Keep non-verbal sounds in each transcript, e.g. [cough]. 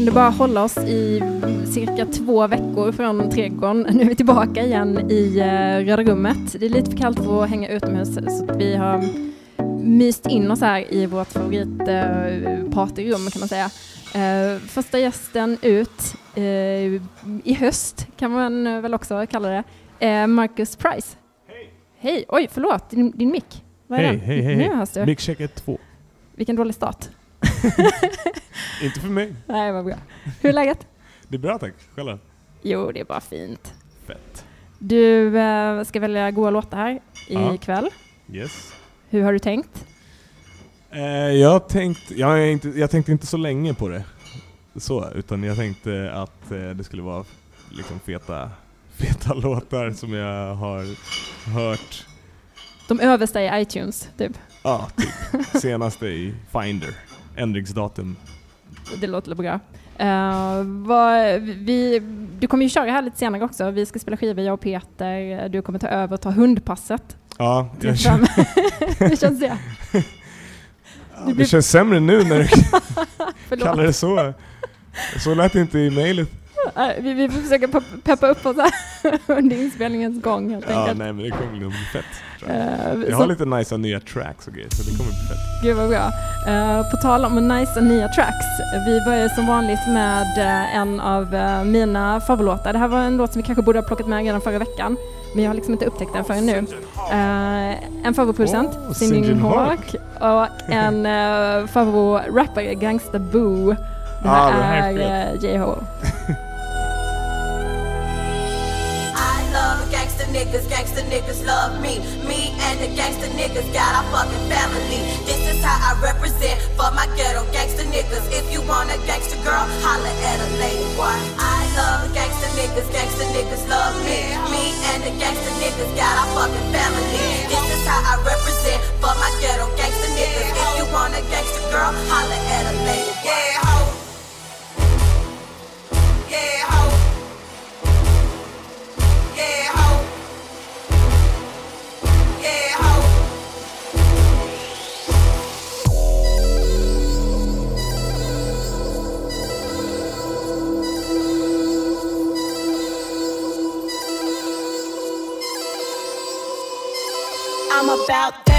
Vi kunde bara hålla oss i cirka två veckor från trädgården. Nu är vi tillbaka igen i eh, Röda rummet. Det är lite för kallt för att hänga utomhus så vi har myst in oss här i vårt favoritpartyrum kan man säga. Uh, första gästen ut uh, i höst kan man väl också kalla det, uh, Marcus Price. Hej! Hej! Oj, förlåt, din, din mick. Hej, hej, hej. Nu hörs du. Mickcheck 1, 2. Vilken dålig start. [laughs] Inte för mig. Nej, vad bra. Hur är läget? Det är bra tack. Själv Jo, det är bara fint. Fett. Du uh, ska välja goa låtar här Ja. ikväll. Yes. Hur har du tänkt? Eh, jag, tänkt, jag, är inte, jag tänkte inte så länge på det. Så, utan jag tänkte att eh, det skulle vara liksom feta, [laughs] feta låtar som jag har hört De översta i iTunes, typ. Ja, typ. Senaste i Finder. Ändringsdatum. Det låter bra. Uh, vad, vi, du kommer ju köra här lite senare också. Vi ska spela skivor, jag och Peter. Du kommer ta över och ta hundpasset. Ja, jag, fem. [laughs] Hur känns det? ja, det känns sämre nu när du [laughs] kallar det så. Så lät det inte i mejlet. Uh, vi, vi får försöka pe- peppa upp oss här [laughs] under inspelningens gång helt Ja, enkelt. nej men det kommer nog bli fett. Tror jag. Uh, jag har lite nice nya tracks och grejer så det kommer bli fett. Gud vad bra. Eh, på tal om nice nya tracks. Vi börjar som vanligt med eh, en av eh, mina favoritlåtar. Det här var en låt som vi kanske borde ha plockat med redan förra veckan. Men jag har liksom inte upptäckt den förrän nu. En favoritproducent, Oh, Singing Hawk. Och en uh, favoritrappare, Gangsta Boo. Det [laughs] här Ah, det här är är uh, J-Ho. Niggas, gangster niggas love me. Me and the gangster niggas got our fucking family. This is how I represent for my ghetto gangster niggas. If you want a gangster girl, holla at a lady boy. I love gangster niggas, gangster niggas love me. Me and the gangster niggas got our fucking family. This is how I represent for my ghetto gangster niggas. If you want a gangster girl, holla at a lady. Yeah, ho. Yeah, I'm about.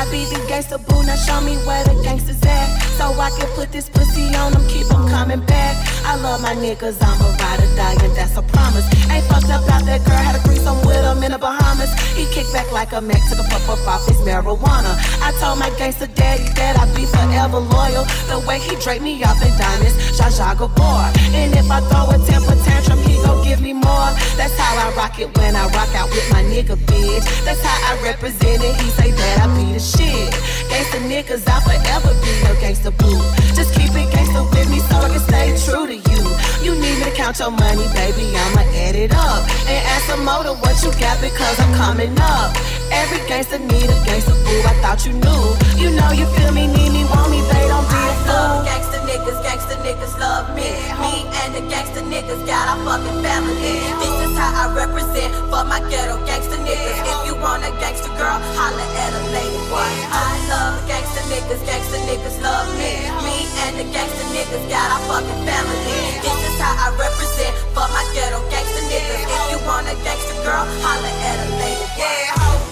I be the gangster boo, now show me where the gangsters at. So I can put this pussy on them, keep them coming back. I love my niggas, I'm a ride or die, and that's a promise. Ain't fucked up out that girl, had a threesome with him in the Bahamas. He kicked back like a Mac, took a puff up off his marijuana. I told my gangster daddy that I'd be forever loyal. The way he draped me off in diamonds, Zsa Zsa Gabor. And if I throw a temper tantrum, he gon' give me more. That's how I rock it when I rock out with my nigga bitch. That's how I represent it. He say that I be the shit. Gangsta niggas, I'll forever be your gangsta boo. Just keep it gangsta with me so I can stay true to you. You need me to count your money, baby, I'ma add it up. And ask some more to what you got because I'm coming up. Every gangsta need a gangsta boo, I thought you knew. You know you feel me, need me, want me, they don't be a fool. Gangsta niggas, gangsta niggas love me. Me and the gangsta niggas got our fucking family. This is how I represent for my ghetto gangsta niggas. If you want a gangsta girl, holla at a lady boy. I love gangsta niggas, gangsta niggas love me. Me and the gangsta niggas got our fucking family. This is how I represent for my ghetto gangsta niggas. If you want a gangsta girl, holla at a lady boy. Yeah.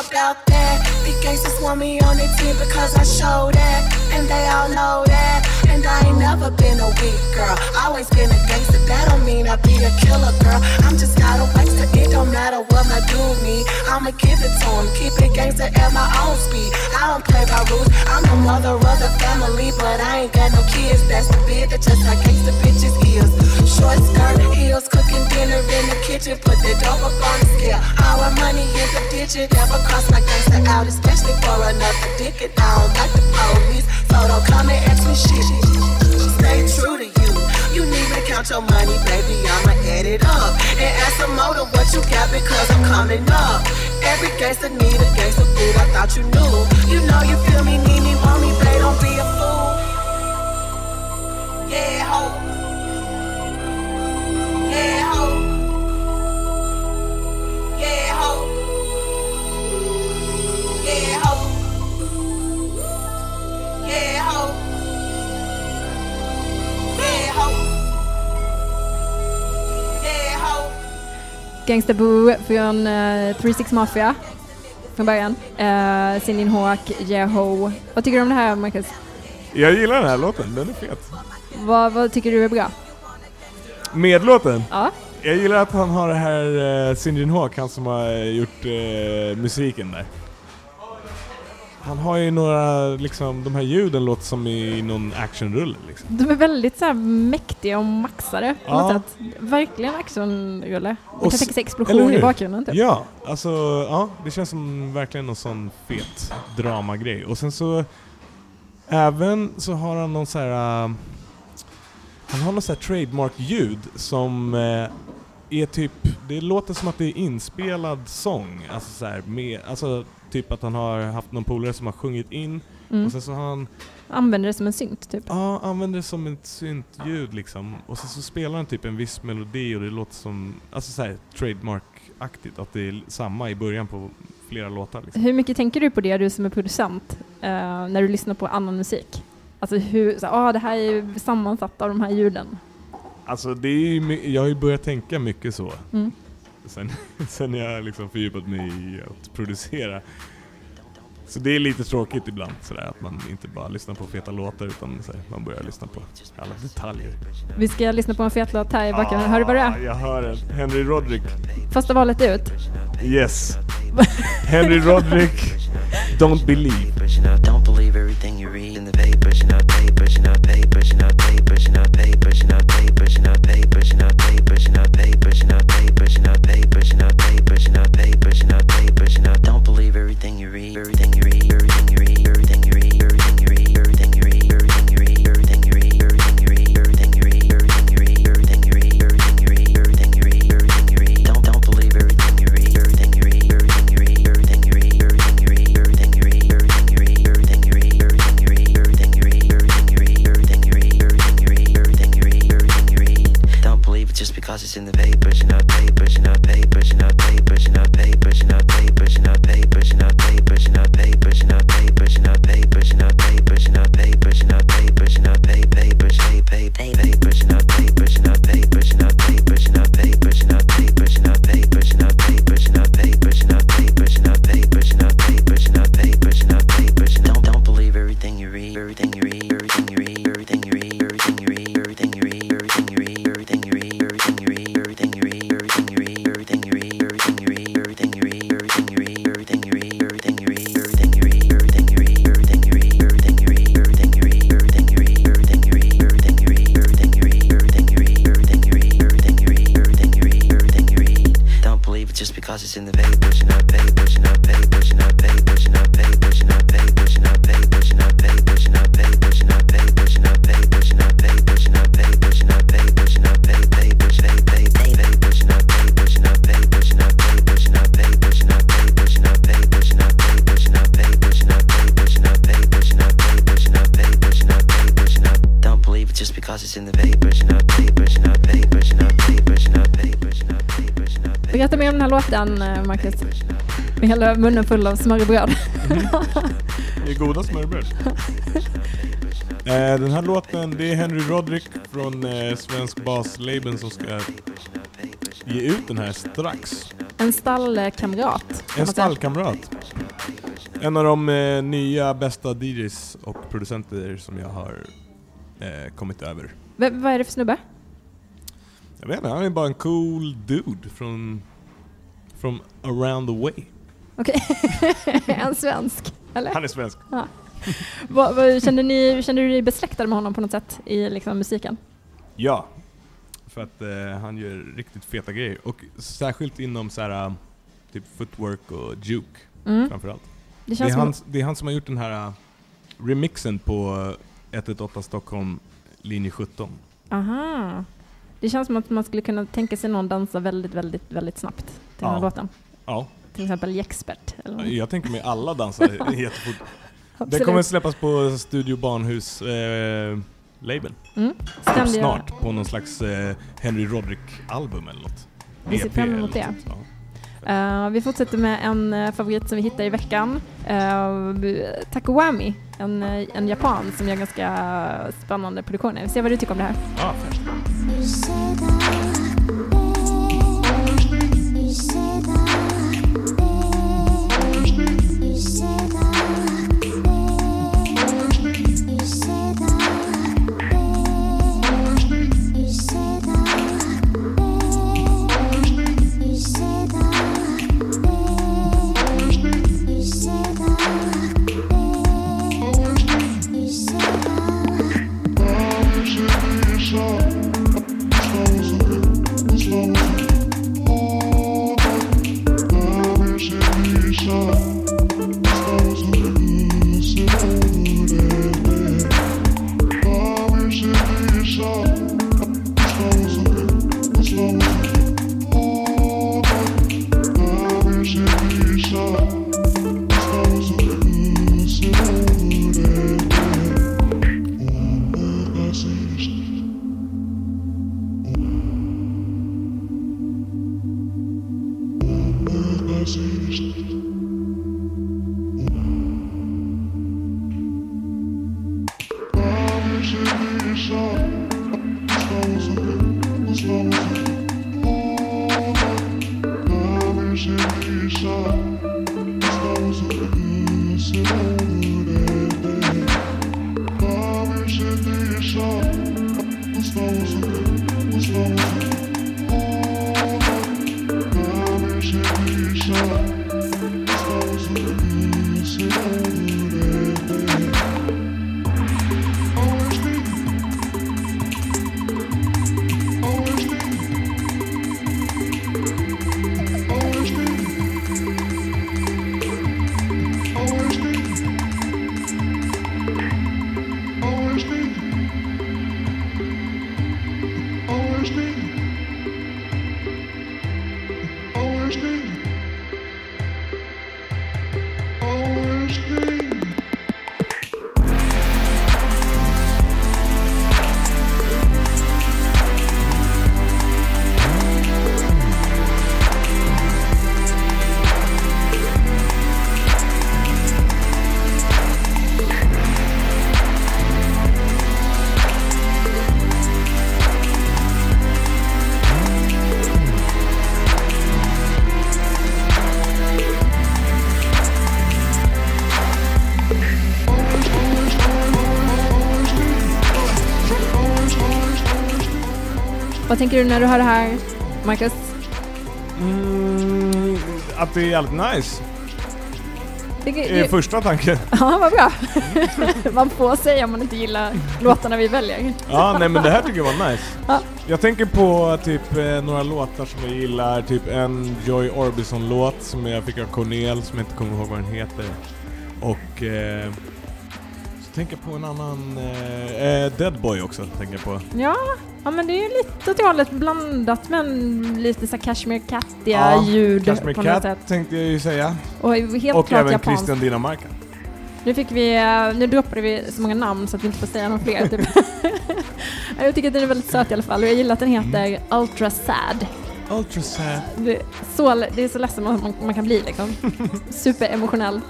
About that. The gangsters want me on their team because I show that. Never been a weak girl. Always been a gangster. That don't mean I be a killer girl. I'm just not a waster. It don't matter what my dude need. I'ma give it to him. Keep it gangster at my own speed. I don't play by rules. I'm the mother of the family, but I ain't got no kids. That's the bid that just like gangster bitches is. Short skirt, heels, cooking dinner in the kitchen. Put the dope up on the scale. Our money is a digit. Never cross my gangster out, especially for another dick. I don't like the police, so don't come and ask me shit. Stay true to you. You need me to count your money, baby. I'ma add it up and ask some more to what you got because I'm coming up. Every gangster need a gangster food. I thought you knew. You know you feel me, need me, want me, babe. Don't be a fool. Yeah, ho. Yeah, ho. Gangsta Boo från uh, 36 Mafia från början. Uh, Singin Hawk, Jeho. Vad tycker du om det här Marcus? Jag gillar den här låten, den är fet. Vad, vad tycker du är bra? Med låten? Ja. Jag gillar att han har det här uh, Sinjin Hawk, han som har gjort uh, musiken där. Han har ju några, liksom, de här ljuden låter som i någon actionrulle liksom. De är väldigt så mäktiga och maxade på Ja. något sätt. Verkligen actionrulle. Man Och kan tänka sig explosion i bakgrunden typ. Ja, alltså ja, det känns som verkligen någon sån fet dramagrej. Och sen så, även så har han någon så här. äh, han har någon så här trademark-ljud som äh, är typ, det låter som att det är inspelad sång. Alltså så här, med, alltså typ att han har haft någon polare som har sjungit in Mm. och sen så har han Använder det som en synt typ. Ja, använder det som ett syntljud liksom. Och sen så spelar han typ en viss melodi och det låter som, alltså såhär trademark-aktigt, att det är samma i början på flera låtar liksom. Hur mycket tänker du på det, du som är producent, eh, när du lyssnar på annan musik? Alltså hur, så, ah, det här är ju sammansatt av de här ljuden. Alltså det är ju, jag har ju börjat tänka mycket så. Mm. Sen, [laughs] sen jag liksom fördjupat mig i att producera. Så det är lite tråkigt ibland sådär att man inte bara lyssnar på feta låtar utan så här, man börjar lyssna på alla detaljer. Vi ska lyssna på en fet låt här i bakgrunden. Hör du vad det Ah, är? Jag hör den. Henry Roderick. Första valet ut. Yes. Henry Roderick, Don't Believe. Låten, eh, Marcus. Med hela munnen full av smörrebröd. [laughs] Det är goda smörbröd. Eh, den här låten, det är Henry Roderick från eh, Svensk Baslabel som ska ge ut den här strax. En stallkamrat. En stallkamrat. En av de eh, nya bästa DJs och producenter som jag har eh, kommit över. V- vad är det för snubbe? Jag vet inte, han är bara en cool dude från from around the way. Okej. [laughs] en svensk, eller? Han är svensk. Vad, vad, kände, ni, kände du dig besläktad med honom på något sätt i liksom, musiken? Ja. För att eh, han gör riktigt feta grejer. Och särskilt inom så här, typ footwork och juke Mm. framförallt. Det Det är, som... han, det är han som har gjort den här uh, remixen på eh, 118 Stockholm linje 17. Aha. Det känns som att man skulle kunna tänka sig någon dansa väldigt, väldigt, väldigt snabbt till den här Ja. låten. Ja, Till exempel Jexpert. Jag tänker mig alla dansar [laughs] jättefort. Det Absolut. kommer släppas på Studio Barnhus eh, label. Mm. Ständiga- Snart på någon slags eh, Henry Roderick-album eller något. Vi ser EP fram emot det. ja. Uh, vi fortsätter med en eh, favorit som vi hittade i veckan. Eh, uh, Takowami, en, en japan som gör ganska spännande produktioner. Vi ser vad du tycker om det här. Ja, tänker du när du hör det här, Marcus? Mm, att det är jävligt nice. Det, Det är första tanken. [laughs] ja, vad bra. [laughs] man får säga om man inte gillar låtarna vi väljer. Ja, nej men det här tycker jag var nice. Ja. Jag tänker på typ eh, några låtar som jag gillar, typ en Joy Orbison-låt som jag fick av Cornel, som jag inte kommer ihåg vad den heter. Och eh, tänker på en annan, eh, eh, Deadboy också, tänker jag på. Ja, ja men det är ju lite åt det hållet blandat men lite så här Kashmir Kattiga Ja, ljud Cashmere på något Cat sätt. tänkte jag ju säga. Och helt och klart även japanskt. Christian Dinamarca. Nu fick vi, eh, nu droppade vi så många namn så att vi inte får säga några fler. Typ. [laughs] [laughs] jag tycker att den är väldigt söt i alla fall och jag gillar att den heter Ultra Sad. Ultra sad. Det är så, det är så ledsen man, man, kan bli liksom. [laughs] Superemotionell.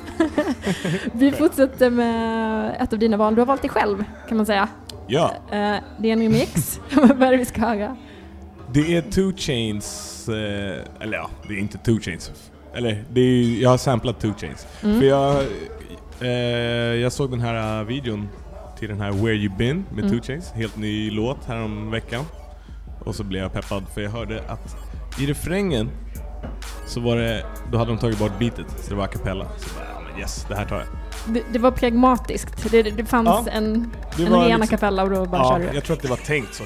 [laughs] vi fortsätter med ett av dina val. Du har valt dig själv kan man säga. Ja, Eh, det är en remix. [laughs] Vad är det vi ska höra? det är Two Chains, eh, eller ja, det är inte Two Chains. Eller, det är, jag har samplat Two Chains. Mm. För jag, eh, jag såg den här videon till den här Where You Been med Mm. Two Chains, helt ny låt härom veckan. Och så blev jag peppad för jag hörde att i refrängen så var det, då hade de tagit bort beatet, så det var a cappella. Så jag bara, ja men yes, det här tar jag. Det, det var pragmatiskt. Det, det, fanns Ja, en, Det en ren a liksom- cappella och då bara Ja, körde du. jag tror att det var tänkt så.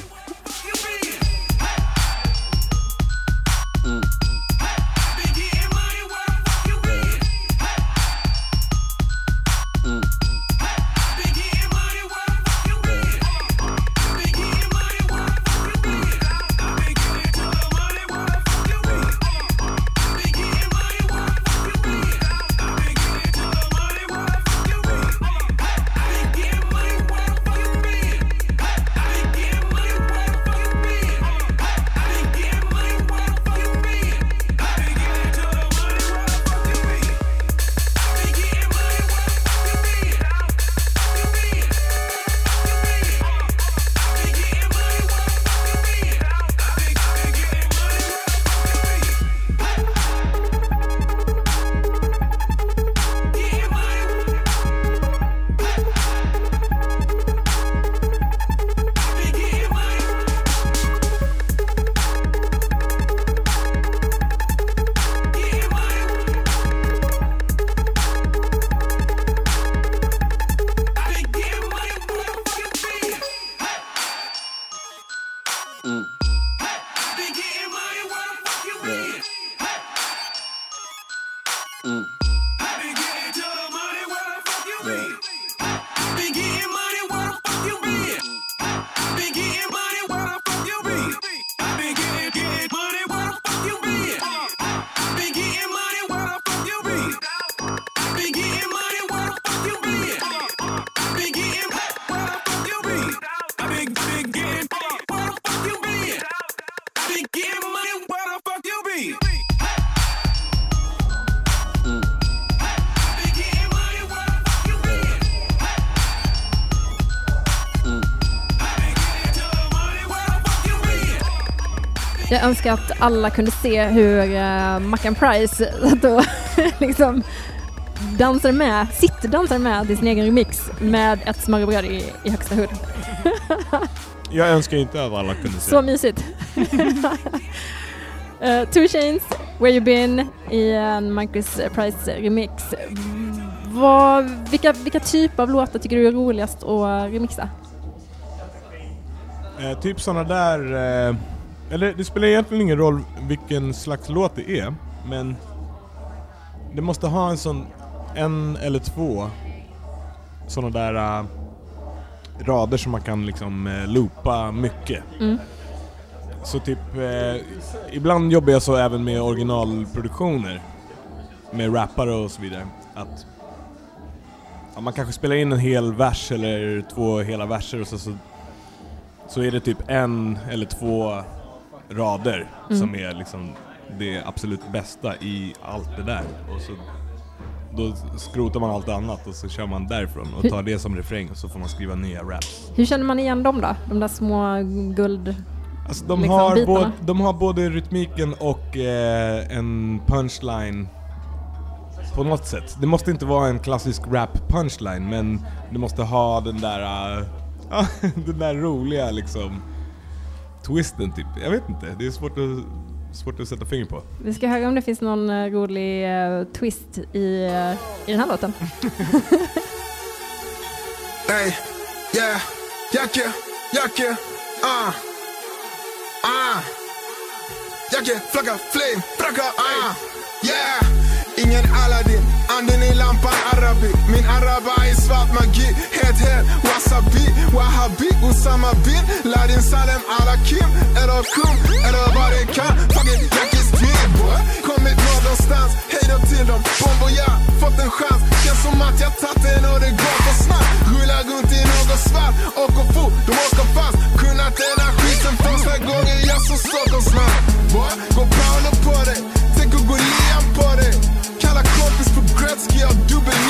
Jag önskar att alla kunde se hur uh, Mackan Price [laughs] då liksom dansar med, sitter med till sin egen remix med ett smörrebröd i, i högsta hud. [laughs] Jag önskar inte att alla kunde se. Så mysigt. uh, [laughs] Two Chains, Where You Been i en Marcus Price remix. Vad, vilka, vilka typer av låtar tycker du är roligast att remixa? Eh, typ såna där... Eh, eller det spelar egentligen ingen roll vilken slags låt det är, men det måste ha en sån, en eller två såna där eh, rader som man kan liksom eh, loopa mycket. Mm. Så typ, eh, ibland jobbar jag så även med originalproduktioner, med rappare och så vidare. Att ja, man kanske spelar in en hel vers eller två hela verser och så, så så är det typ en eller två rader Mm. som är liksom det absolut bästa i allt det där. Och så, då skrotar man allt annat och så kör man därifrån och tar det som refräng och så får man skriva nya raps. Hur känner man igen dem då? De där små guld... Alltså de, Liksom har, både, de har både rytmiken och eh, en punchline på något sätt. Det måste inte vara en klassisk rap punchline men det måste ha den där, ja, [laughs] den där roliga liksom twisten typ. Jag vet inte, det är svårt att, svårt att sätta finger på. Vi ska höra om det finns någon eh, rolig eh, twist i, eh, i den här låten. [laughs] Hey, yeah, Jacke, Jacke, ah, ah. Jacke, flagga, flame, fracka, ah, yeah. Ingen Aladdin, anden i lampan arabi. Min araba är svart magi, het het, wasabi, wahabi, Usama bin Laden Salem Alakim eller kung, eller vad det kan. Fuck it, team boy. Kommit någonstans, hej då till dem, bomber ja, fått en chans. Känns som att jag tagit den och det går för snabbt. Rullar runt i något svart, åker fort, de åker fast. Kunnat den här skiten första gången jag såg stått och snabbt. Boy, går Paolo på dig, tänker gå lian på dig. Kalla kompis på Gretzky, har dubbel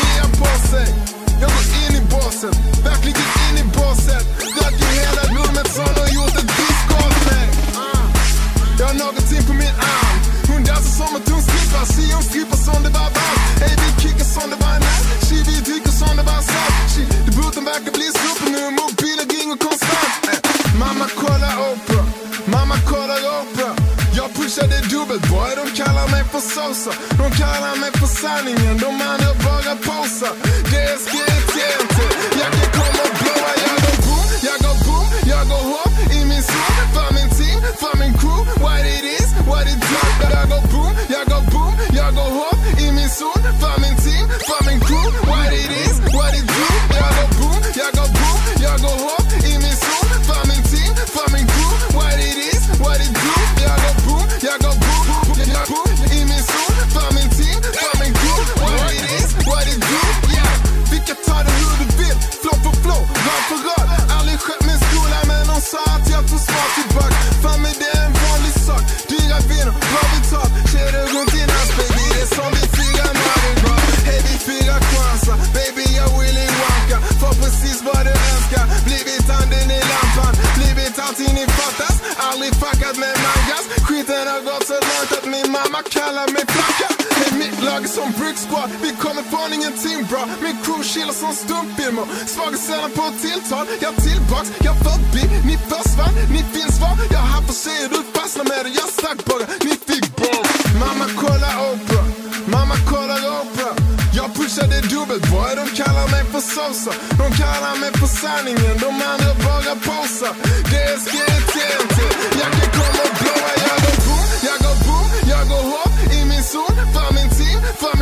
som Brick Squad, vi kommer från ingenting bra. Min crew chillar som stumfilmer Svaga sällan på tilltal, jag tillbaks, jag förbi. Ni försvann, ni finns var Jag har för tjejer, du fastnar med det. Jag stack bara, ni fick boll. Mamma kolla Oprah, mamma kolla Oprah. Jag pushade dubbelt. Boy, de kallar mig för Sosa De kallar mig för sanningen, de andra bara posar Det är SGTNT,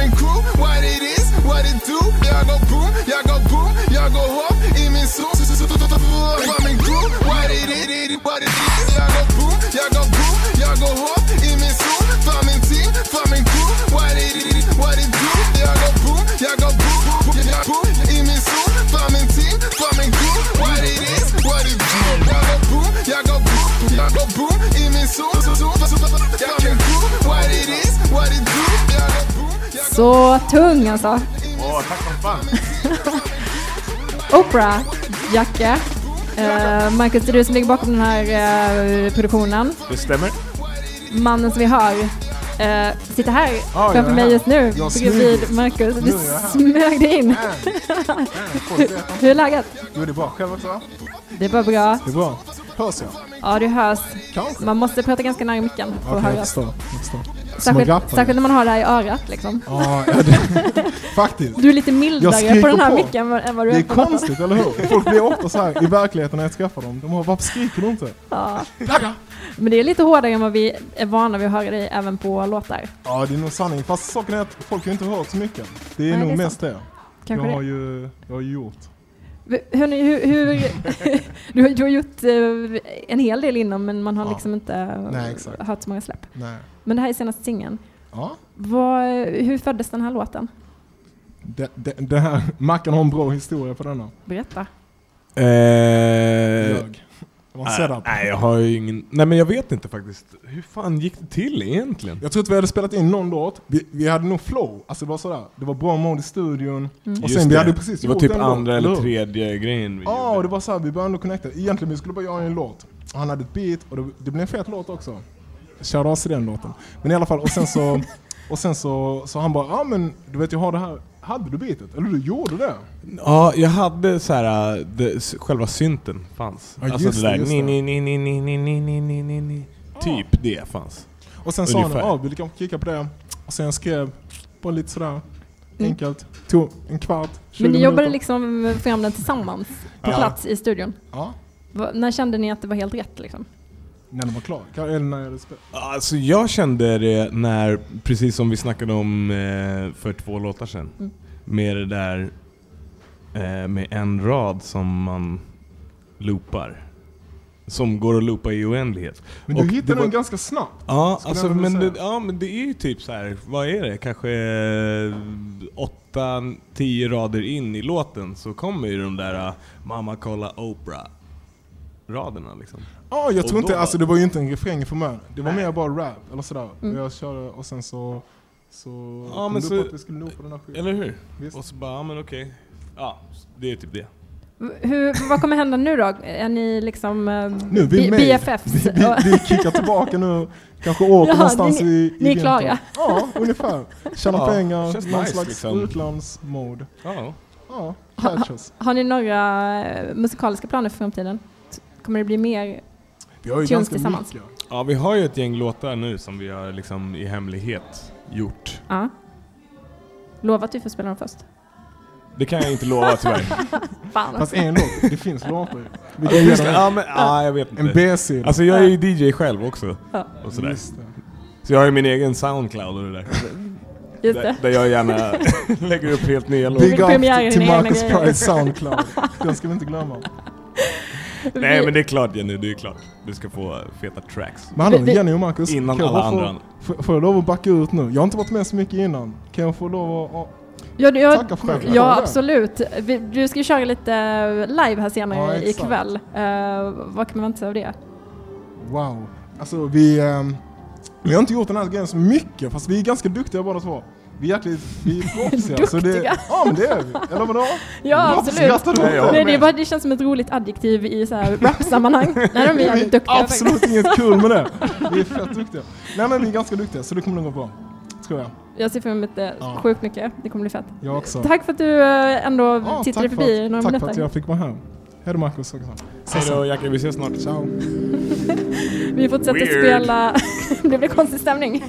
team, för min crew, what it is, what it do Jag går boom, jag går boom, jag går hårt i min zon För min crew, what it is, what it is Jag går boom, jag går boom, jag går hårt i min zon För min team, för min crew, what it is, what it do Jag går boom, jag går boom, jag går boom i min zon För min team, för min crew, what it is, what it do Jag går boom, jag går boom, jag går boom i min zon Så tung alltså. Åh, tack som fan! [laughs] Oprah, Jacke. Uh, Marcus, det är du som ligger bakom den här eh, produktionen. Det stämmer. Mannen som vi hör uh, sitter här jag framför mig här. just nu Jag bredvid. Marcus. Du smög dig in. Inte. Hur är läget? Jo, det är bra. Själv också? Det är bara bra. Det är bra. Hörs jag? Ja, du hörs. Kanske. Man måste prata ganska nära micken för Okej, att höras. Särskilt, särskilt när man har det här i örat liksom. Ja, ja, det, [laughs] faktiskt. Du är lite mildare på den här på. micken än vad- du Det är på gatan. konstigt, eller hur? Folk blir ofta så här i verkligheten när jag träffar dem. De har, varför skriker du inte? Ja. Men det är lite hårdare än vad vi är vana vid att höra dig även på låtar. Ja, det är nog sanning. Fast saken är att folk har inte hört så mycket. Det är Nej, nog det är mest det. Jag har, det. ju, jag har ju gjort. Hörni, hur, hur, [laughs] du, har, du har gjort eh, en hel del inom men man har Ja. liksom inte Nej, hört så många släpp. Nej. Men det här är senaste singeln. Ja. Vad, hur föddes den här låten? Det, det, det här, Mackan har en bra historia på denna. Berätta. Eh, Ljög. Det var en nej, setup. nej, jag har ju ingen... Nej men jag vet inte faktiskt. Hur fan gick det till egentligen? Jag tror att vi hade spelat in någon låt. Vi, vi hade nog flow. Alltså det var sådär. Det var bra mode i studion. Och Just sen vi det. hade precis Det var typ låt, andra eller tredje grejen vi Ja, och gjorde. det var såhär, vi började ändå connecta. Egentligen vi skulle bara göra en låt. Han hade ett beat och det, det blev en fet låt också. Shoutouts till den låten. Men i alla fall, och sen så, [laughs] och sen så, så han bara, ja men du vet jag har det här hade du beatet? Eller du gjorde det? Ja, jag hade så här, äh, det, själva synten fanns. Ja, alltså just det där ni, ni, ni, ni, ni, ni, ni, ni, ni, ni, ni. Typ det fanns. Och sen sa han, Ungefär. ja vill du kanske kika på det? Och sen skrev på lite sådär enkelt. Tog en kvart, 20 Men ni jobbade liksom fram den tillsammans på Ja. plats i studion. Ja, Va, när kände ni att det var helt rätt liksom? När den var klar. Eller när jag hade spelat. Alltså jag kände det när, precis som vi snackade om eh, för två låtar sedan, Mm. med det där eh, med en rad som man loopar. Som går att loopa i oändlighet. Men du Och hittade det var- den ganska snabbt. Ja, alltså, men, det, ja, men det är ju typ så här. vad är det? Kanske eh, åtta, tio rader in i låten så kommer ju de där eh, Mamma kolla Oprah raderna liksom. Ja, jag Och tror inte, alltså det var ju inte en refräng för mig. Det var Nej. mer bara rap eller sådär. Mm. Och jag körde och sen så, så Ja, kom men så- på att vi skulle loopa den här skivan. Eller hur? Visst. Och så bara, ja men okej. Ja, det är typ det. Hur, vad kommer hända nu då? Är ni liksom eh, Nu vi. BFFs? Vi, vi, vi kickar tillbaka nu, kanske åker [laughs] Jaha, någonstans ni- i, i ni är klara? Ja, ungefär. Tjäna Ja, pengar, någon nice, slags liksom. utlandsmode. Ja. Ja, catches. Har ni några eh, musikaliska planer för framtiden? Kommer det bli mer? Vi har ju Tunes ganska tillsammans. mycket. ja, vi har ju ett gäng låtar nu som vi har liksom i hemlighet gjort. Ja. Lova att du får spela dem först. Det kan jag inte lova tyvärr. [laughs] Fan Fast en låt, det finns låtar. Vi kan den ja, men, ja, jag vet en inte. B-sida. Alltså jag är ju DJ själv också. Ja. Och sådär. Just det. Så jag har ju min egen Soundcloud och det där. Just Där, det. där jag gärna [laughs] lägger upp helt nya låtar. Big up till Marcus. Price Soundcloud. Den ska vi inte glömma. [laughs] [laughs] Nej men det är klart Jenny, det är klart. Du ska få feta tracks. Men hallå, Jenny och Marcus. Innan kan jag alla få- andra. Får, jag lov att backa ut nu? Jag har inte varit med så mycket innan. Kan jag få lov att... Ja, du- ja, Tacka själv. ja absolut. Vi- Du ska ju köra lite live här senare Ja, exakt. ikväll. Uh, vad kan man vänta sig av det? Wow. Alltså vi... ehm, vi har inte gjort den här grejen så mycket, fast vi är ganska duktiga båda två. Vi är jäkligt... Vi är proffsiga. så det, Duktiga? ja men det är vi. Eller vadå? Ja, absolut. Nej, ja. Nej, det, bara, det känns som ett roligt adjektiv i så här rap-sammanhang. Nej, de är jävligt duktiga. absolut inget kul med det. Vi är fett duktiga. Nej men vi är ganska duktiga, så det kommer nog gå bra. Tror jag. Jag ser fram emot det Ja. sjukt mycket. Det kommer bli fett. Jag också. Tack för att du eh, ändå Ja, tittade förbi för att, några Tack för minuter. att jag fick vara här. Hej då Marcus också. Hej då Jackie, vi ses snart. Ciao. [laughs] Vi fortsätter Weird. spela... [laughs] det blir konstig stämning.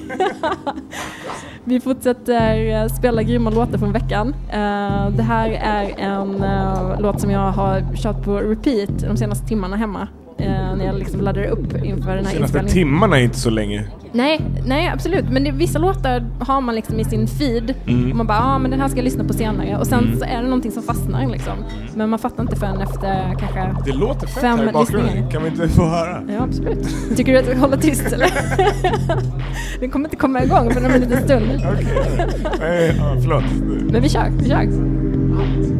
[laughs] Vi fortsätter eh, spela grymma låtar från veckan. Eh, det här är en eh, låt som jag har kört på repeat de senaste timmarna hemma. Eh, när jag liksom laddar upp inför den här Senaste inspelningen. timmarna är inte så länge. Nej, nej absolut. Men det, vissa låtar har man liksom i sin feed. Mm. Och man bara, ja ah, men den här ska jag lyssna på senare. Och sen så är det någonting som fastnar liksom. Men man fattar inte förrän efter kanske... Det låter fett Fem här i bakgrunden. lyssningar. Kan vi inte få höra? Ja absolut. Tycker du att jag hålla tyst eller? [laughs] den kommer inte komma igång för en liten stund. Okej. Ja, förlåt. Men vi kör, vi kör.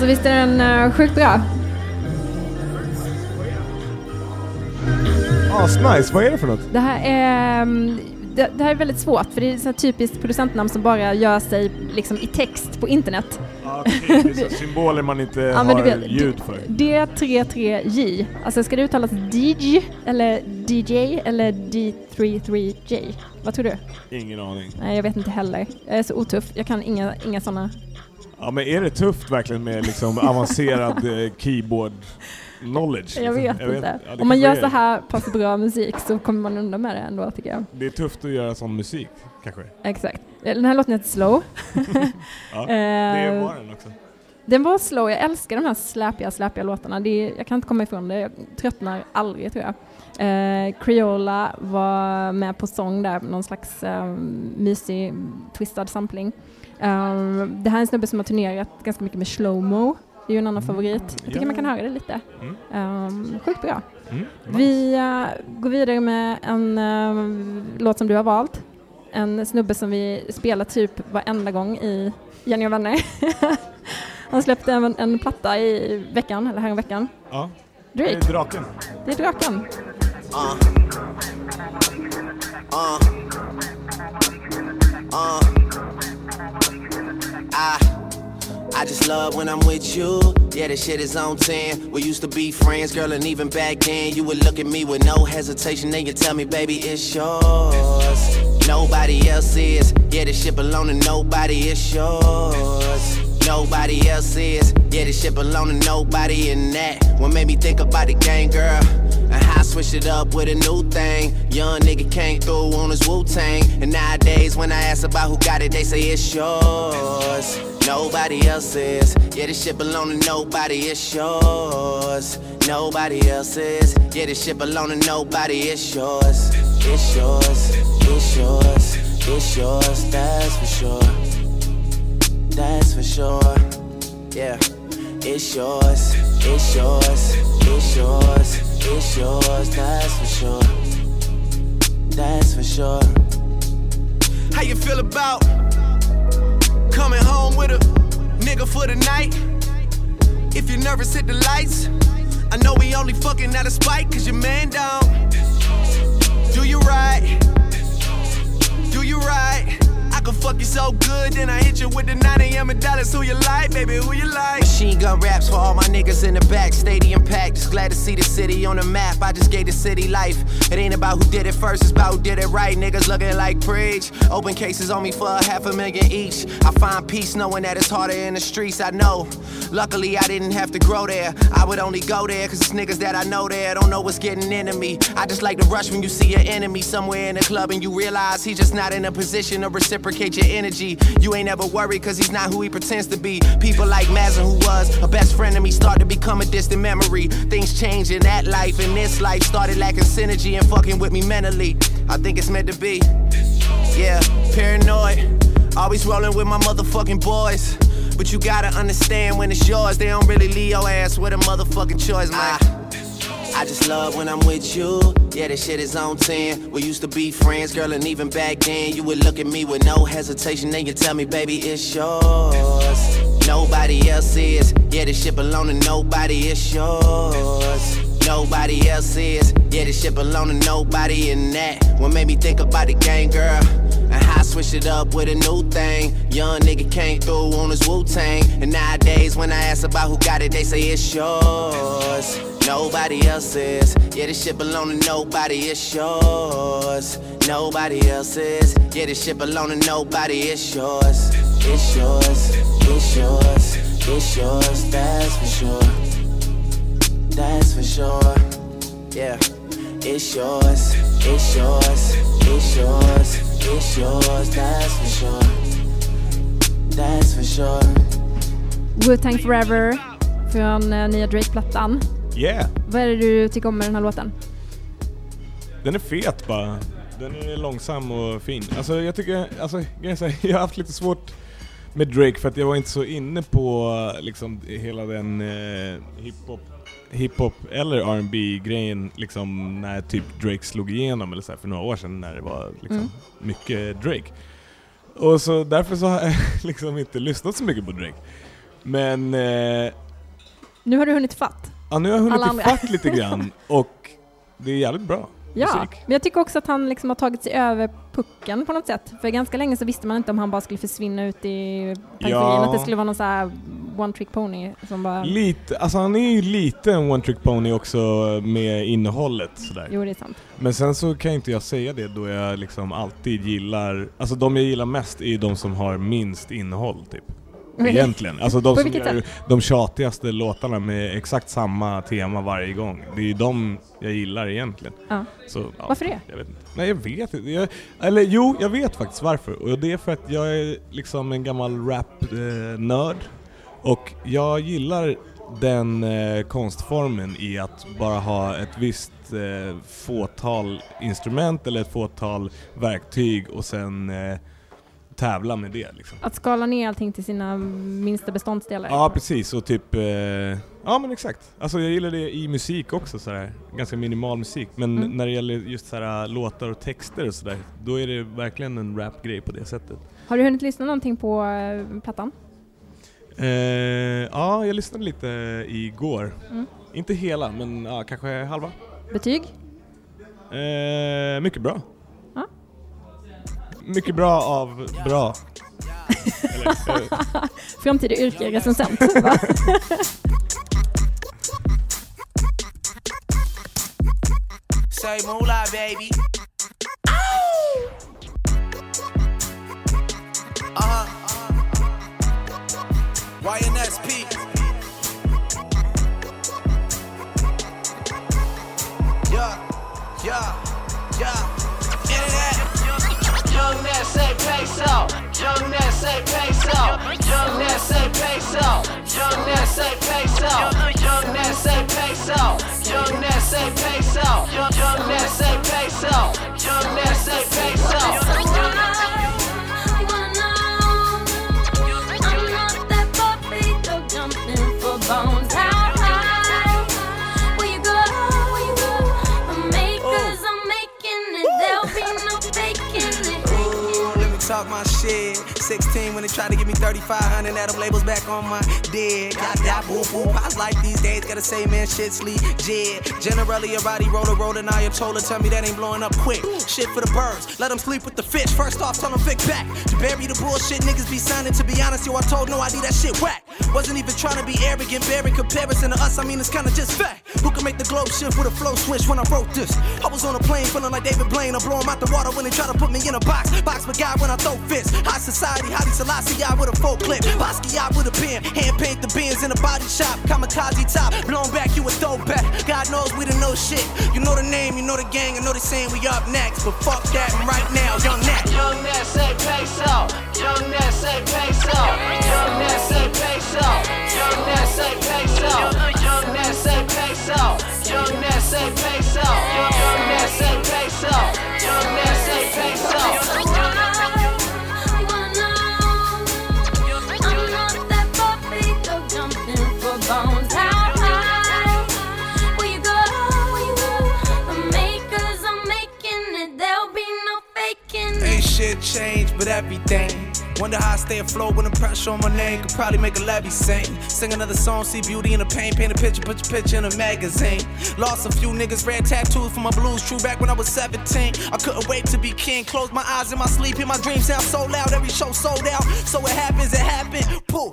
Alltså visst är den uh, sjukt bra? Asnice, vad är det för något? Det här är, um, det, det här är väldigt svårt för det är här typiskt producentnamn som bara gör sig liksom i text på internet. Ja, okej, det är [laughs] symboler man inte Ja, har vet, ljud för. D33J. Alltså ska det uttalas DJ eller DJ eller D33J? Vad tror du? Ingen aning. Nej, jag vet inte heller. Jag är så otuff. Jag kan inga, inga sådana. Ja men är det tufft verkligen med liksom avancerad eh, keyboard knowledge? Jag liksom? vet inte. ja, det Om man gör så är. här pass bra musik så kommer man undan med det ändå tycker jag. Det är tufft att göra sån musik, kanske? Exakt. Den här låten heter Slow. [laughs] Ja, Eh, det var den också. Den var slow, jag älskar de här släpiga, släpiga låtarna. Det är, jag kan inte komma ifrån det, jag tröttnar aldrig tror jag. Eh, Creola var med på sång där, någon slags eh, mysig, twistad sampling. Eh, det här är en snubbe som har turnerat ganska mycket med slowmo. Det är ju en annan favorit. Jag tycker Ja. man kan höra det lite. Mm. Eh, sjukt bra. Mm, Vi eh, går vidare med en eh, låt som du har valt. En snubbe som vi spelar typ varenda gång i Jenny och vänner. [laughs] Han släppte en, en platta i veckan, eller här veckan. Ja. Det är Drake, draken. det är Draken. Uh. Uh. Uh. I. I just love when I'm with you. Yeah, the shit is on 10. We used to be friends, girl, and even back then, you would look at me with no hesitation. Then you tell me, baby, it's yours. Nobody else is. Yeah, the shit belong to nobody, it's yours. Nobody else is. Yeah, this shit belong to nobody in that. What made me think about the game, girl? And how I switched it up with a new thing. Young nigga came through on his Wu Tang. And nowadays, when I ask about who got it, they say it's yours. Nobody else is. Yeah, this shit belong to nobody, it's yours. Nobody else is. Yeah, this shit belong to nobody, it's yours. It's yours. It's yours. It's yours. That's for sure. For sure. Yeah. It's yours. It's yours. It's yours. It's yours. That's for sure. That's for sure. How you feel about coming home with a nigga for the night? If you're nervous, hit the lights. I know we only fucking out of spite, cause your man down. Do you right? Do you right? Can fuck you so good, then I hit you with the 9 a.m. and dollars. Who you like, baby? Who you like? Machine gun raps for all my niggas in the back. Stadium packed. Just glad to see the city on the map. I just gave the city life. It ain't about who did it first, it's about who did it right. Niggas looking like preach. Open cases on me for a half a million each. I find peace knowing that it's harder in the streets. I know. Luckily, I didn't have to grow there. I would only go there cause it's niggas that I know there don't know what's getting into me. I just like to rush when you see your enemy somewhere in the club and you realize he's just not in a position to reciprocate your energy. You ain't ever worried cause he's not who he pretends to be. People like Mazin, who was a best friend of me, start to become a distant memory. Things change in that life and this life started lacking synergy and fucking with me mentally. I think it's meant to be. Yeah, paranoid. Always rolling with my motherfucking boys. But you gotta understand when it's yours, they don't really leave your ass with a motherfucking choice, man. I just love when I'm with you. Yeah, this shit is on 10. We used to be friends, girl, and even back then, you would look at me with no hesitation. Then you tell me, baby, it's yours. Nobody else is. Yeah, this shit belong to nobody, it's yours. Nobody else is. Yeah, this shit belong to nobody in that. What made me think about the game, girl? And how I switched it up with a new thing. Young nigga came through on his Wu Tang. And nowadays, when I ask about who got it, they say it's yours. Nobody else is. Yeah, this shit belong to nobody, it's yours. Nobody else is. Yeah, this shit belong to nobody, it's yours. It's yours. It's yours. It's yours. That's for sure. That's for sure. Yeah. It's yours. It's yours. It's yours. It's yours. That's for sure. That's for sure. Wu-Tang Forever från eh, nya Drake-plattan. Yeah! Vad är det du tycker om med den här låten? Den är fet bara. Den är långsam och fin. Alltså jag tycker, alltså [laughs] jag har haft lite svårt med Drake för att jag var inte så inne på liksom hela den eh, hiphop hiphop eller R&B grejen liksom när typ Drake slog igenom eller så här, för några år sedan när det var liksom Mm. mycket Drake. Och så därför så har [laughs] jag liksom inte lyssnat så mycket på Drake. Men eh, Nu har du hunnit fatt. Ja, nu har jag hunnit Alla ifatt lite grann [laughs] och det är jävligt bra Ja, musik. men jag tycker också att han liksom har tagit sig över pucken på något sätt. För ganska länge så visste man inte om han bara skulle försvinna ut i periferin, Ja. att det skulle vara någon så one trick pony som bara... Lite, alltså han är ju lite en one trick pony också med innehållet sådär. Jo, det är sant. Men sen så kan inte jag säga det då jag liksom alltid gillar, alltså de jag gillar mest är de som har minst innehåll typ. [laughs] Egentligen. Alltså de som gör de tjatigaste låtarna med exakt samma tema varje gång. Det är ju de jag gillar egentligen. Ja. Så, ja, Varför det? Jag vet inte. Nej jag vet inte. Jag, eller jo, jag vet faktiskt varför. Och det är för att jag är liksom en gammal rap-nörd. och jag gillar den eh, konstformen i att bara ha ett visst eh, fåtal instrument eller ett fåtal verktyg och sen eh, tävla med det liksom. Att skala ner allting till sina minsta beståndsdelar. Ja precis, och typ... Eh, ja men exakt. Alltså jag gillar det i musik också sådär. Ganska minimal musik. Men Mm. när det gäller just sådär låtar och texter och sådär, då är det verkligen en rap-grej på det sättet. Har du hunnit lyssna någonting på eh, plattan? Eh, ja, jag lyssnade lite igår. Mm. Inte hela, men ja, kanske halva. Betyg? Eh, mycket bra. Mycket bra av bra. Eller, [laughs] Framtida yrke, recensent. va? Say moolah, baby. Gotta say, man, shit's legit. Generally, a body roller, rolling Ayatollah. Tell me that ain't blowing up quick. Shit for the birds, let them sleep with the fish. First off, tell them Vic back. To bury the bullshit, niggas be signing. To be honest, yo, I told no ID that shit whack. Wasn't even trying to be arrogant, bearing comparison to us. I mean, it's kinda just fact. Can make the globe shift with a flow switch when I wrote this? I was on a plane feeling like David Blaine. I blow him out the water when they try to put me in a box. Box my guy when I throw fists. High society, Haile Selassie, I with a clip. Basquiat with a pen. Hand paint the bins in a body shop. Kamikaze top. Blown back, you a throwback. God knows we don't know shit. You know the name, you know the gang. I know they saying we up next. But fuck that, and right now, young Nat. Young Nat say peso. Young Nat say peso. Young Nat say peso. Young Nat say peso. Young Nat say peso peso. Young Ness say peso. Young Ness say peso. Young Ness say peso. Bones high. You go, it. There'll be no. Ain't shit changed, but everything Wonder how I stay afloat when the pressure on my name could probably make a levy sing. Sing another song, see beauty in the pain, paint a picture, put your picture in a magazine. Lost a few niggas, red tattoos for my blues, true back when I was 17. I couldn't wait to be king, close my eyes in my sleep, hear my dreams sound so loud, every show sold out. So it happens, it happened. Poof,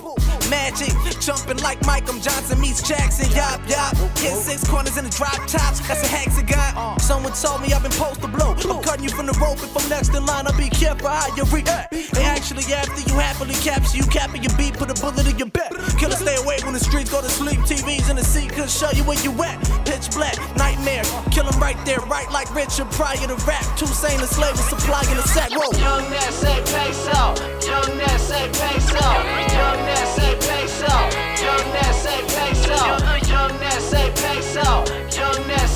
magic, jumping like Michael Johnson meets Jackson, yop yop. Hit six corners in the drop tops, that's a hexagon. Someone told me I've been post to blow. I'm cutting you from the rope if I'm next in line, I'll be careful how you react. And actually, after you happily capture, you capping your beat, put a bullet in your back. Killer, stay away when the streets go to sleep. TVs in the seat could show you where you at. Pitch black, nightmare. Kill him right there, right like Richard Pryor to rap. Two sane the slave with supply in the sack. Whoa. Young Nat say peso. Young Nat say peso. Young Nat say peso. Young Nat say peso. Young Nat say peso. Young Nat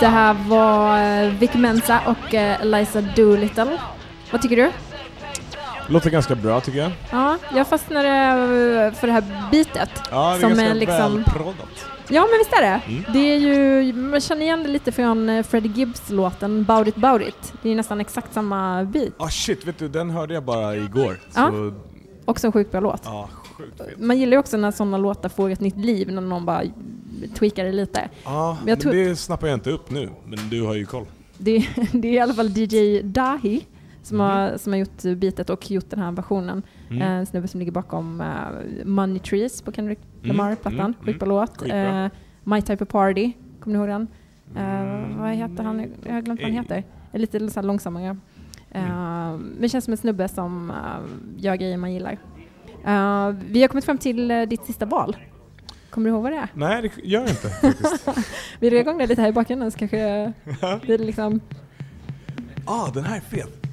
Det här var eh, Vic Mensa och eh, Eliza Doolittle. Vad tycker du? Låter ganska bra tycker jag. Ja, jag fastnade eh, för det här bitet. Ja, det är Som ganska är liksom- välproddat. Ja, men visst är det? Mm. Det är ju, man känner igen det lite från Freddie Gibbs-låten Bout It Bout It. Det är nästan exakt samma beat. Ah shit, vet du, den hörde jag bara igår. Ja. Så, Också en sjukt bra låt. ja, sjukt. Man gillar ju också när sådana låtar får ett nytt liv, när någon bara tweakar det lite. Ja, Men tror- det snappar jag inte upp nu, men du har ju koll. Det, [laughs] det är i alla fall DJ Dahi som, Mhm. har, som har gjort beatet och gjort den här versionen. Mm. En snubbe som ligger bakom eh, Money Trees på Kendrick Mm, Lamar-plattan. mm, Skitbra låt. Skitbra. Eh, My Type of Party, kommer ni ihåg den? Mm. Eh, vad heter han? Jag har glömt vad han Eh. heter. Är lite så här långsammare. Uh, Men känns som en snubbe som eh, gör grejer man gillar. Eh, vi har kommit fram till eh, ditt sista val. Kommer du ihåg vad det är? Nej, det gör jag inte faktiskt. [laughs] Vi drar igång det lite här i bakgrunden så kanske det är liksom... ah, den här är fet.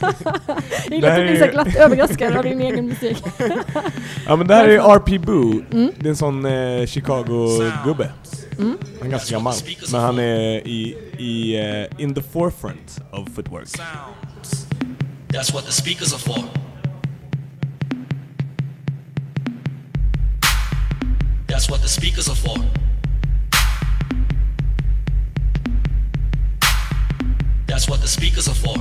Jag gillar att du blir så glatt överraskad av din egen musik. [laughs] Ja men det här är RP Boo. Mm. Det är en sån eh, Chicago-gubbe. Mm. Han är ganska gammal. Men han är i, i eh, in the forefront of footwork. sounds. That's what the speakers are for. That's what the speakers are for. That's what the speakers are for.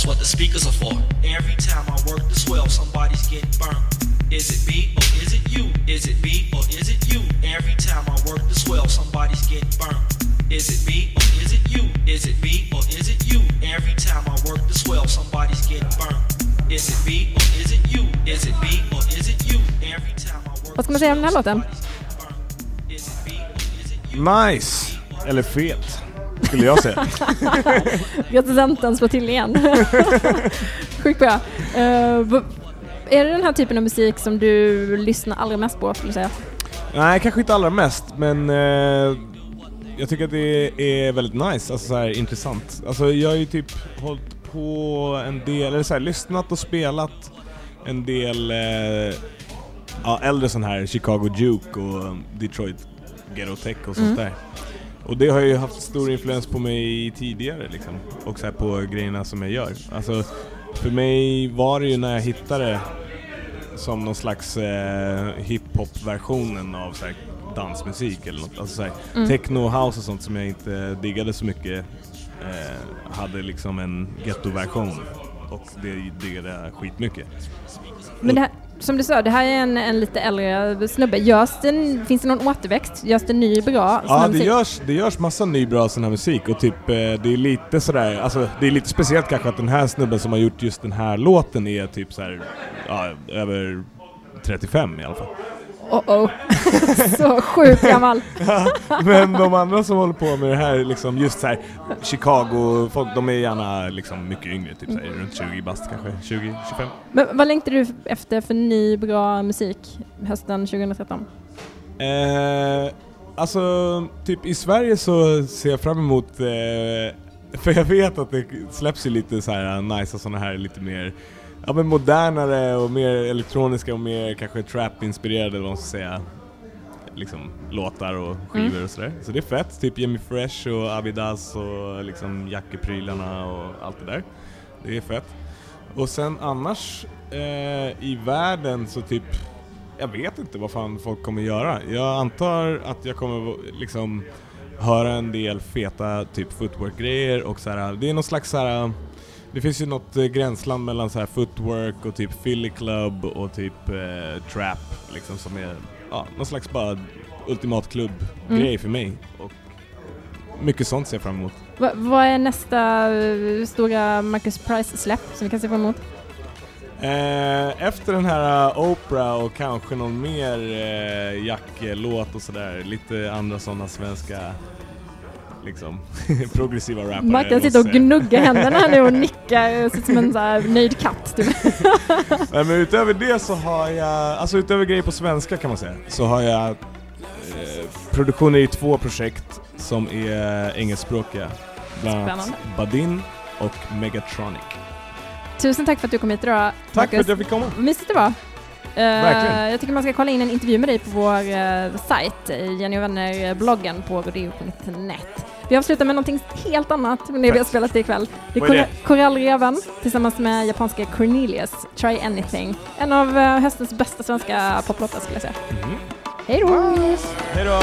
That's what the speakers are for. Every time I work the swell, somebody's getting burnt. Is it me or is it you? Is it me or is it you? Every time I work the swell, somebody's getting burnt. Is it me or is it you? Is it me or is it you? Every time I work the swell, somebody's getting burnt. Is it me or is it you? Is it me or is it you? Every time I work Vad ska man säga om den här låten? Is it me or is it you? Nice! Eller fet, skulle jag säga. [laughs] Recensenten slår till igen. [laughs] Sjukt bra. V- är det den här typen av musik som du lyssnar allra mest på, skulle du säga? Nej, kanske inte allra mest, men eh, jag tycker att det är väldigt nice, alltså så här, intressant. Alltså jag har ju typ hållit på en del, eller så här, lyssnat och spelat en del ja, äldre sån här Chicago Juke och Detroit Ghetto Tech och sånt Mm. där. Och det har ju haft stor influens på mig tidigare liksom, och så på grejerna som jag gör. Alltså, för mig var det ju när jag hittade som någon slags eh, hiphop-versionen av så här, dansmusik eller något. Alltså så här, Mm. techno house och sånt som jag inte diggade så mycket eh, hade liksom en ghetto-version och det diggade jag skitmycket. Men det här, som du sa, det här är en, en lite äldre snubbe. Görs det, finns det någon återväxt? Görs det ny bra Ja, det görs, det görs massa ny bra sån här musik och typ eh, det är lite sådär, alltså det är lite speciellt kanske att den här snubben som har gjort just den här låten är typ såhär, ja, över 35 i alla fall. Oh oh. [laughs] så sjukt gammal. Men de andra som håller på med det här, liksom just så här Chicago, folk, de är gärna liksom mycket yngre, typ så här, runt 20 bast kanske, 20, 25. Men vad längtar du efter för ny bra musik hösten 2013? Eh, alltså, typ i Sverige så ser jag fram emot, eh, för jag vet att det släpps ju lite så här nice och såna här lite mer Ja men modernare och mer elektroniska och mer kanske trap-inspirerade eller vad man ska säga Liksom låtar och skivor och sådär. Så det är fett, typ Jimmy Fresh och Abidas och liksom jackeprylarna och allt det där. Det är fett. Och sen annars eh, i världen så typ, jag vet inte vad fan folk kommer göra. Jag antar att jag kommer liksom höra en del feta typ footwork-grejer och så här, det är någon slags så här, det finns ju något eh, gränsland mellan så här footwork och typ Philly Club och typ eh, trap liksom som är ja, någon slags bara ultimatklubb-grej Mm. för mig. Och mycket sånt ser jag fram emot. Va, vad är nästa eh, stora Marcus Price-släpp som vi kan se fram emot? Eh, efter den här uh, Oprah och kanske någon mer uh, Jack-låt och sådär, lite andra sådana svenska liksom [laughs] progressiva rappare. Mackan sitter och gnuggar händerna här nu och [laughs] nickar och ser ut som en så här nöjd katt. Typ. [laughs] Nej, men utöver det så har jag, alltså utöver grejer på svenska kan man säga, så har jag eh, produktioner i två projekt som är engelskspråkiga. Bland annat Spännande. Badin och Megatronic. Tusen tack för att du kom hit idag, Tack för att jag fick komma. Vad mysigt det var. Verkligen. jag tycker man ska kolla in en intervju med dig på vår uh, sajt, eh, Jenny och Vänner-bloggen på rodeo.net. Vi avslutar med någonting helt annat än det vi har spelat ikväll. Det är Kor- Korallreven tillsammans med japanska Cornelius, Try Anything. En av eh, höstens bästa svenska poplåtar skulle jag säga. Mhm. Hej då! Hej då!